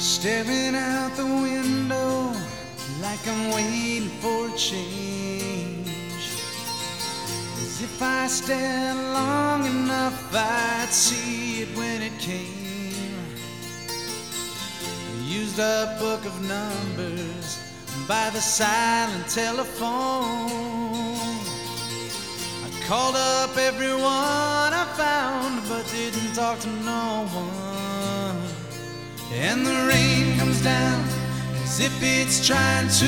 Staring out the window like I'm waiting for a change. As if I stared long enough, I'd see it when it came. I used a book of numbers by the silent telephone. I called up everyone I found, but didn't talk to no one. And the rain comes down as if it's trying to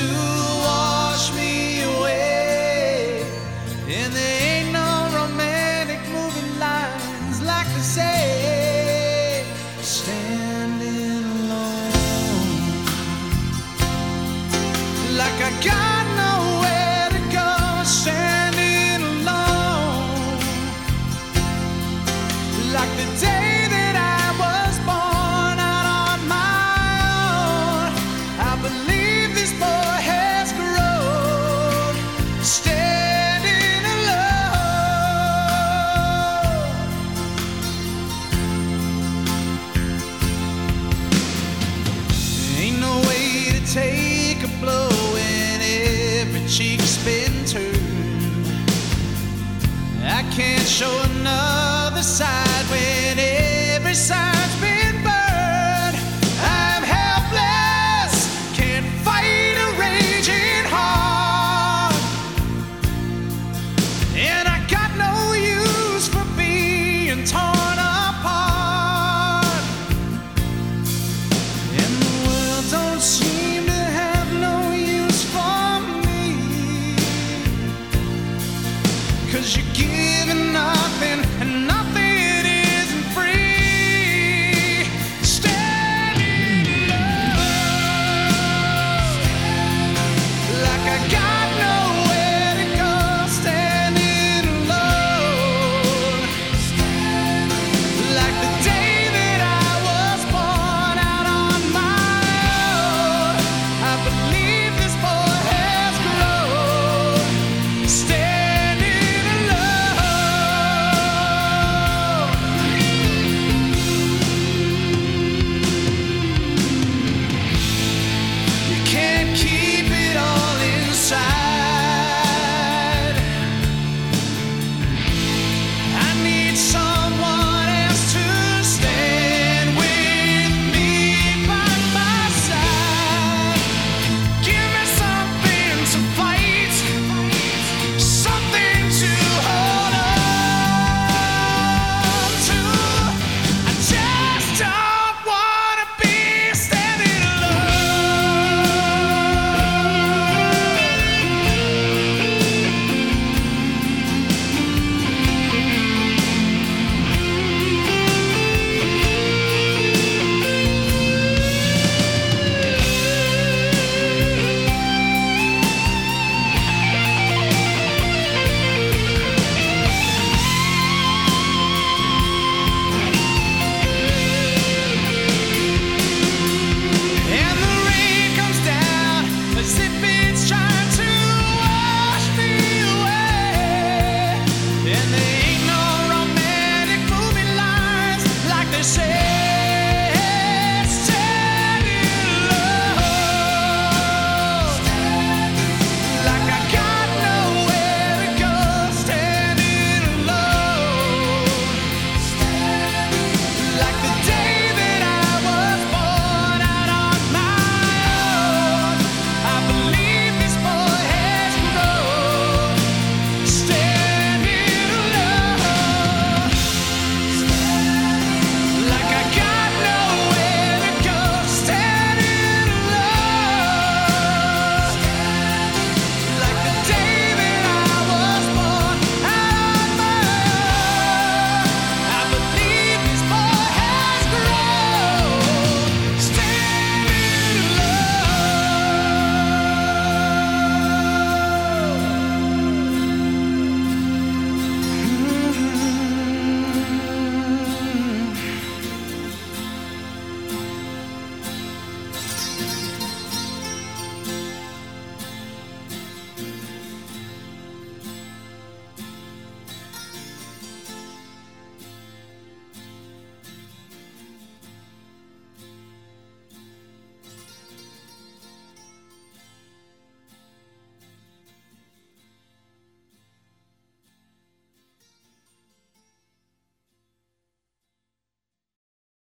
wash me away. And there ain't no romantic moving lines like they say. Standing alone, like I got nowhere to go. Standing alone, like the day cheek's been turned. I can't show another side